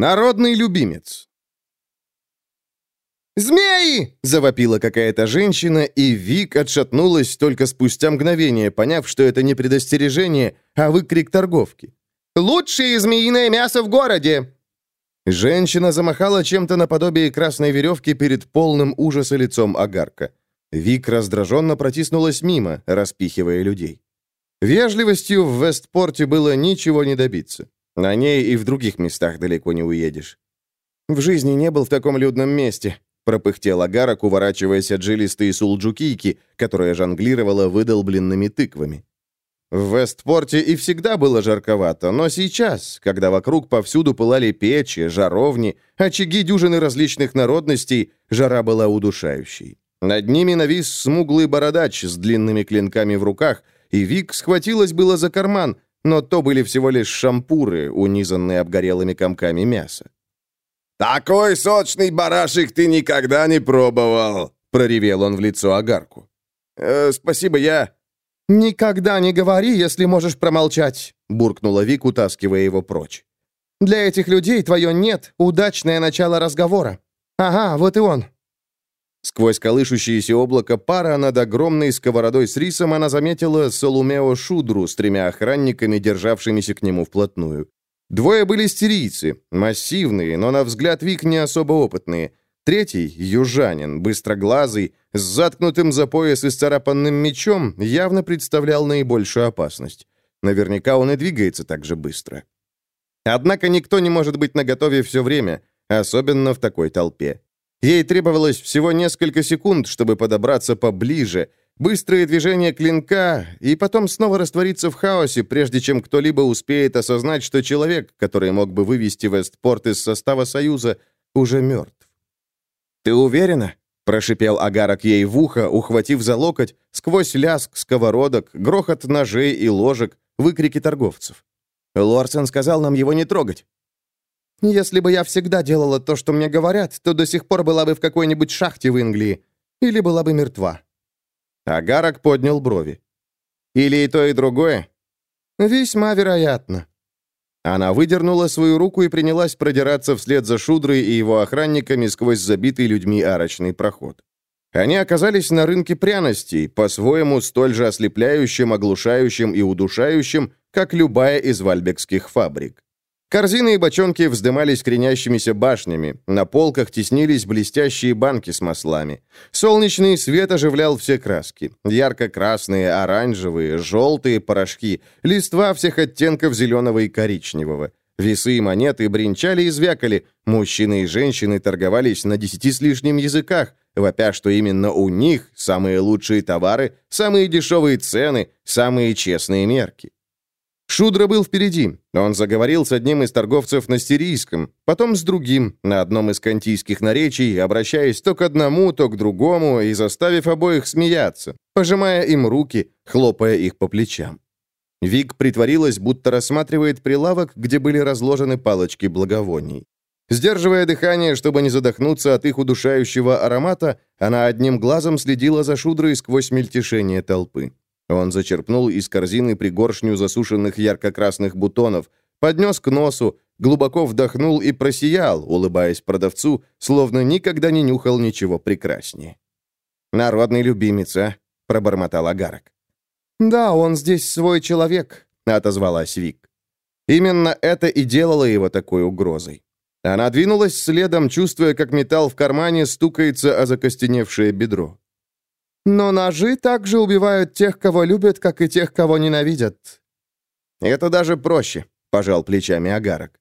Народный любимец. «Змеи!» — завопила какая-то женщина, и Вик отшатнулась только спустя мгновение, поняв, что это не предостережение, а выкрик торговки. «Лучшее змеиное мясо в городе!» Женщина замахала чем-то наподобие красной веревки перед полным ужаса лицом огарка. Вик раздраженно протиснулась мимо, распихивая людей. Вежливостью в Вестпорте было ничего не добиться. На ней и в других местах далеко не уедешь. В жизни не был в таком людном месте, пропыхтел Агарок, уворачиваясь от жилистой сулджукийки, которая жонглировала выдолбленными тыквами. В Вестпорте и всегда было жарковато, но сейчас, когда вокруг повсюду пылали печи, жаровни, очаги дюжины различных народностей, жара была удушающей. Над ними навис смуглый бородач с длинными клинками в руках, и Вик схватилась было за карман, но то были всего лишь шампуры, унизанные обгорелыми комками мяса. «Такой сочный барашек ты никогда не пробовал!» — проревел он в лицо Агарку. «Э, «Спасибо, я...» «Никогда не говори, если можешь промолчать», — буркнула Вик, утаскивая его прочь. «Для этих людей твое «нет» — удачное начало разговора. Ага, вот и он». Сквозь колышущееся облако пара над огромной сковородой с рисом она заметила Солумео Шудру с тремя охранниками, державшимися к нему вплотную. Двое были стерийцы, массивные, но на взгляд Вик не особо опытные. Третий, южанин, быстроглазый, с заткнутым за пояс и сцарапанным мечом, явно представлял наибольшую опасность. Наверняка он и двигается так же быстро. Однако никто не может быть наготове все время, особенно в такой толпе. Ей требовалось всего несколько секунд, чтобы подобраться поближе, быстрое движение клинка, и потом снова раствориться в хаосе, прежде чем кто-либо успеет осознать, что человек, который мог бы вывести Вестпорт из состава Союза, уже мертв. «Ты уверена?» — прошипел Агарок ей в ухо, ухватив за локоть, сквозь лязг сковородок, грохот ножей и ложек, выкрики торговцев. Лорсен сказал нам его не трогать. Если бы я всегда делала то, что мне говорят, то до сих пор была бы в какой-нибудь шахте в Англии. Или была бы мертва». Агарок поднял брови. «Или и то, и другое?» «Весьма вероятно». Она выдернула свою руку и принялась продираться вслед за Шудрой и его охранниками сквозь забитый людьми арочный проход. Они оказались на рынке пряностей, по-своему столь же ослепляющим, оглушающим и удушающим, как любая из вальбекских фабрик. Корзины и бочонки вздымались кренящимися башнями, на полках теснились блестящие банки с маслами. Солнечный свет оживлял все краски. Ярко-красные, оранжевые, желтые порошки, листва всех оттенков зеленого и коричневого. Весы и монеты бренчали и звякали, мужчины и женщины торговались на десяти с лишним языках, вопя, что именно у них самые лучшие товары, самые дешевые цены, самые честные мерки. Шудра был впереди. Он заговорил с одним из торговцев на сирийском, потом с другим, на одном из кантийских наречий, обращаясь то к одному, то к другому и заставив обоих смеяться, пожимая им руки, хлопая их по плечам. Вик притворилась, будто рассматривает прилавок, где были разложены палочки благовоний. Сдерживая дыхание, чтобы не задохнуться от их удушающего аромата, она одним глазом следила за Шудрой сквозь мельтешение толпы. Он зачерпнул из корзины пригоршню засушенных ярко-красных бутонов, поднес к носу, глубоко вдохнул и просиял, улыбаясь продавцу, словно никогда не нюхал ничего прекраснее. «Народный любимец, а?» — пробормотал Агарок. «Да, он здесь свой человек», — отозвалась Вик. Именно это и делало его такой угрозой. Она двинулась следом, чувствуя, как металл в кармане стукается о закостеневшее бедро. Но ножи также убивают тех, кого любят, как и тех, кого ненавидят. Это даже проще, пожал плечами Агарок.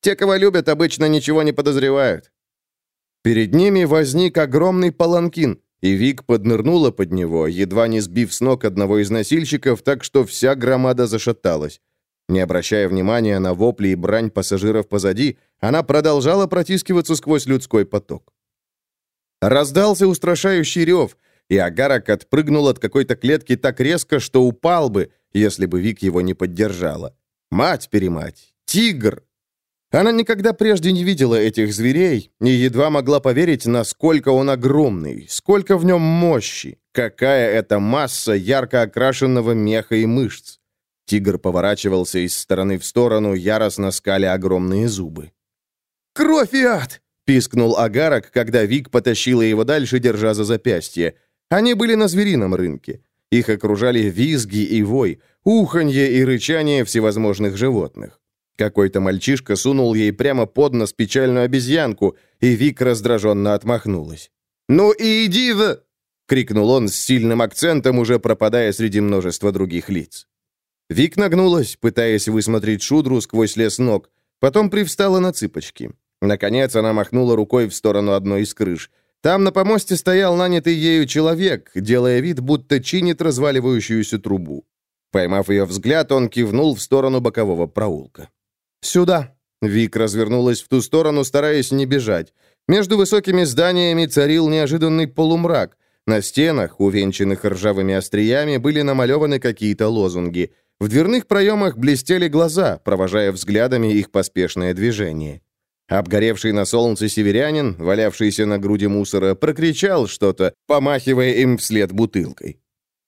Те, кого любят, обычно ничего не подозревают. Перед ними возник огромный паланкин, и Вик поднырнула под него, едва не сбив с ног одного из носильщиков, так что вся громада зашаталась. Не обращая внимания на вопли и брань пассажиров позади, она продолжала протискиваться сквозь людской поток. Раздался устрашающий рев, и Агарок отпрыгнул от какой-то клетки так резко, что упал бы, если бы Вик его не поддержала. Мать-перемать! Тигр! Она никогда прежде не видела этих зверей и едва могла поверить, насколько он огромный, сколько в нем мощи, какая это масса ярко окрашенного меха и мышц. Тигр поворачивался из стороны в сторону, яростно скаля огромные зубы. Кровь и ад!» — пискнул Агарок, когда Вик потащила его дальше, держа за запястье. Они были на зверином рынке. Их окружали визги и вой, уханье и рычание всевозможных животных. Какой-то мальчишка сунул ей прямо под нос печальную обезьянку, и Вик раздраженно отмахнулась. «Ну и иди в...» — крикнул он с сильным акцентом, уже пропадая среди множества других лиц. Вик нагнулась, пытаясь высмотреть шудру сквозь лес ног, потом привстала на цыпочки. Наконец она махнула рукой в сторону одной из крыш. Там на помосте стоял нанятый ею человек, делая вид, будто чинит разваливающуюся трубу. Поймав ее взгляд, он кивнул в сторону бокового проулка. «Сюда!» Вик развернулась в ту сторону, стараясь не бежать. Между высокими зданиями царил неожиданный полумрак. На стенах, увенчанных ржавыми остриями, были намалеваны какие-то лозунги. В дверных проемах блестели глаза, провожая взглядами их поспешное движение. Обгоревший на солнце северянин, валявшийся на груди мусора, прокричал что-то, помахивая им вслед бутылкой.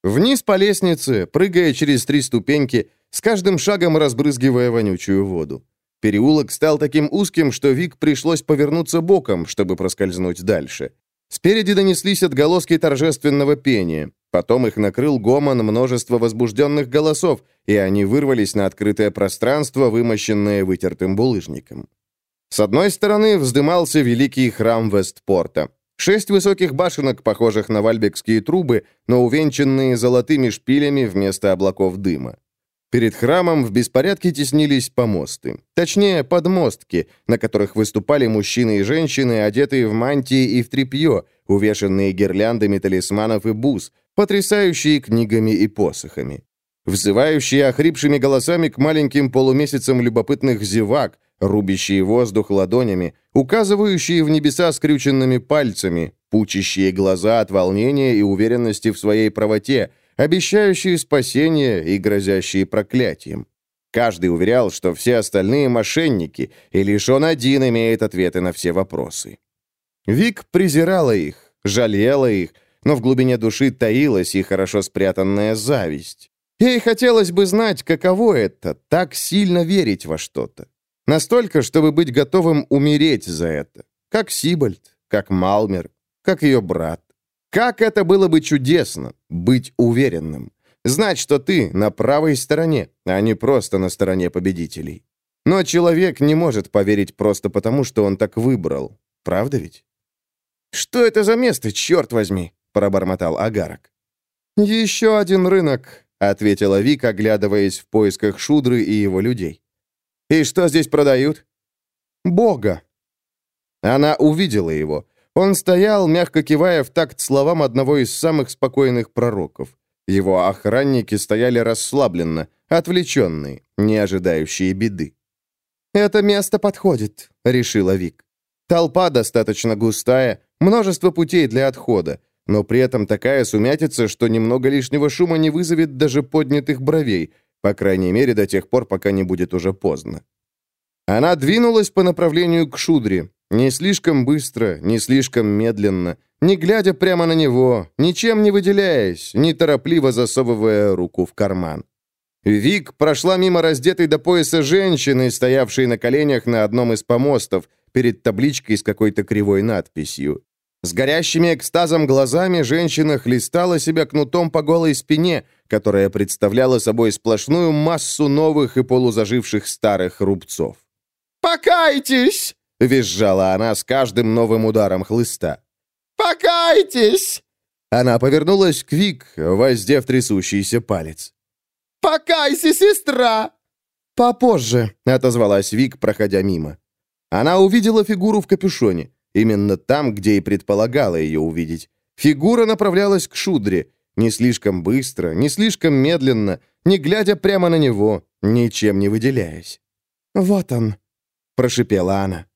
Вниз по лестнице, прыгая через три ступеньки, с каждым шагом разбрызгивая вонючую воду. Переулок стал таким узким, что Вик пришлось повернуться боком, чтобы проскользнуть дальше. Спереди донеслись отголоски торжественного пения. Потом их накрыл гомон множества возбужденных голосов, и они вырвались на открытое пространство, вымощенное вытертым булыжником. С одной стороны вздымался великий храм Вестпорта. Шесть высоких башенок, похожих на вальбекские трубы, но увенчанные золотыми шпилями вместо облаков дыма. Перед храмом в беспорядке теснились помосты. Точнее, подмостки, на которых выступали мужчины и женщины, одетые в мантии и в тряпье, увешанные гирляндами талисманов и бус, потрясающие книгами и посохами. Взывающие охрипшими голосами к маленьким полумесяцам любопытных зевак, рубящие воздух ладонями, указывающие в небеса скрюченными пальцами, пучащие глаза от волнения и уверенности в своей правоте, обещающие спасение и грозящие проклятием. Каждый уверял, что все остальные мошенники, и лишь он один имеет ответы на все вопросы. Вик презирала их, жалела их, но в глубине души таилась и хорошо спрятанная зависть. Ей хотелось бы знать, каково это, так сильно верить во что-то. Настолько, чтобы быть готовым умереть за это. Как Сибальд, как Малмер, как ее брат. Как это было бы чудесно, быть уверенным. Знать, что ты на правой стороне, а не просто на стороне победителей. Но человек не может поверить просто потому, что он так выбрал. Правда ведь? «Что это за место, черт возьми?» — пробормотал Агарок. «Еще один рынок», — ответила Вика, оглядываясь в поисках Шудры и его людей. «И что здесь продают?» «Бога». Она увидела его. Он стоял, мягко кивая в такт словам одного из самых спокойных пророков. Его охранники стояли расслабленно, отвлеченные, не ожидающие беды. «Это место подходит», — решила Вик. Толпа достаточно густая, множество путей для отхода, но при этом такая сумятица, что немного лишнего шума не вызовет даже поднятых бровей, по крайней мере, до тех пор, пока не будет уже поздно. Она двинулась по направлению к Шудре, не слишком быстро, не слишком медленно, не глядя прямо на него, ничем не выделяясь, неторопливо засовывая руку в карман. Вик прошла мимо раздетой до пояса женщины, стоявшей на коленях на одном из помостов, перед табличкой с какой-то кривой надписью. С горящими экстазом глазами женщина хлестала себя кнутом по голой спине, которая представляла собой сплошную массу новых и полузаживших старых рубцов. «Покайтесь!» — визжала она с каждым новым ударом хлыста. «Покайтесь!» Она повернулась к Вик, воздев трясущийся палец. «Покайся, сестра!» «Попозже», — отозвалась Вик, проходя мимо. Она увидела фигуру в капюшоне. Именно там, где и предполагала ее увидеть. Фигура направлялась к Шудре, не слишком быстро, не слишком медленно, не глядя прямо на него, ничем не выделяясь. «Вот он», — прошипела она.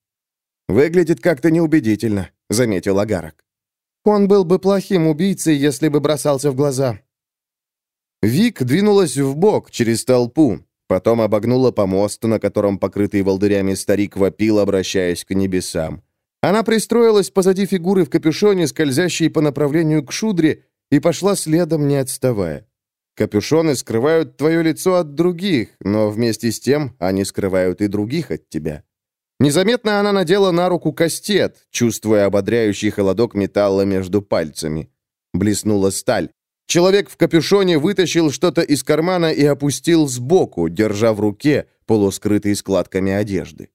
«Выглядит как-то неубедительно», — заметил Агарок. «Он был бы плохим убийцей, если бы бросался в глаза». Вик двинулась в бок через толпу, потом обогнула помост, на котором покрытый волдырями старик вопил, обращаясь к небесам. Она пристроилась позади фигуры в капюшоне, скользящей по направлению к шудре, и пошла следом, не отставая. Капюшоны скрывают твое лицо от других, но вместе с тем они скрывают и других от тебя. Незаметно она надела на руку кастет, чувствуя ободряющий холодок металла между пальцами. Блеснула сталь. Человек в капюшоне вытащил что-то из кармана и опустил сбоку, держа в руке, полускрытый складками одежды.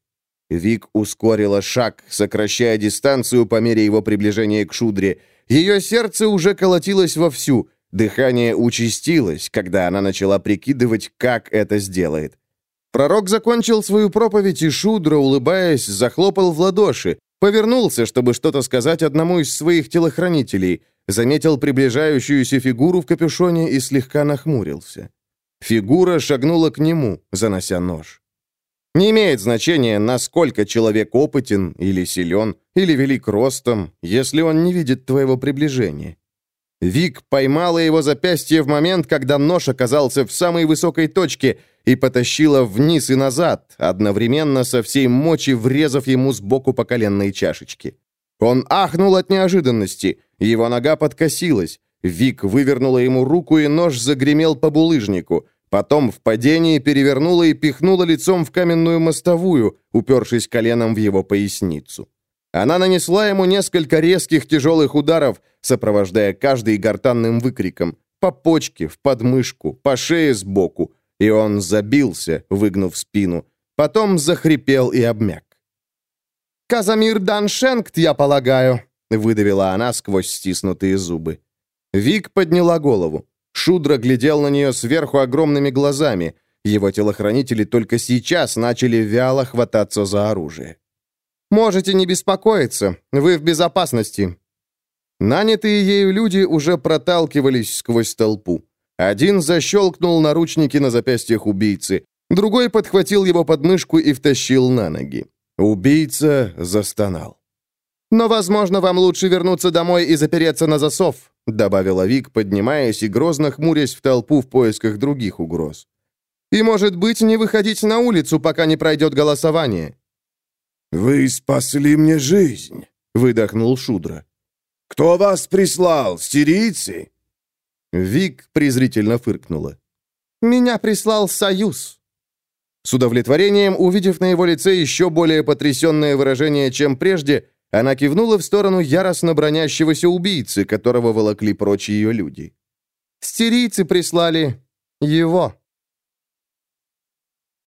Вик ускорила шаг, сокращая дистанцию по мере его приближения к Шудре. Ее сердце уже колотилось вовсю, дыхание участилось, когда она начала прикидывать, как это сделает. Пророк закончил свою проповедь, и Шудра, улыбаясь, захлопал в ладоши, повернулся, чтобы что-то сказать одному из своих телохранителей, заметил приближающуюся фигуру в капюшоне и слегка нахмурился. Фигура шагнула к нему, занося нож. Не имеет значения, насколько человек опытен или силен, или велик ростом, если он не видит твоего приближения. Вик поймала его запястье в момент, когда нож оказался в самой высокой точке и потащила вниз и назад, одновременно со всей мочи врезав ему сбоку по коленной чашечке. Он ахнул от неожиданности, его нога подкосилась. Вик вывернула ему руку, и нож загремел по булыжнику. Потом в падении перевернула и пихнула лицом в каменную мостовую, упершись коленом в его поясницу. Она нанесла ему несколько резких тяжелых ударов, сопровождая каждый гортанным выкриком. По почке, в подмышку, по шее сбоку. И он забился, выгнув спину. Потом захрипел и обмяк. «Казамир Даншенкт, я полагаю», — выдавила она сквозь стиснутые зубы. Вик подняла голову. Шудра глядел на нее сверху огромными глазами. Его телохранители только сейчас начали вяло хвататься за оружие. «Можете не беспокоиться, вы в безопасности». Нанятые ею люди уже проталкивались сквозь толпу. Один защелкнул наручники на запястьях убийцы, другой подхватил его подмышку и втащил на ноги. Убийца застонал. «Но, возможно, вам лучше вернуться домой и запереться на засов», добавила Вик, поднимаясь и грозно хмурясь в толпу в поисках других угроз. «И, может быть, не выходить на улицу, пока не пройдет голосование». «Вы спасли мне жизнь», — выдохнул Шудра. «Кто вас прислал, сирийцы?» Вик презрительно фыркнула. «Меня прислал Союз». С удовлетворением, увидев на его лице еще более потрясенное выражение, чем прежде, она кивнула в сторону яростно бронящегося убийцы, которого волокли прочь ее люди. «Стерийцы прислали его».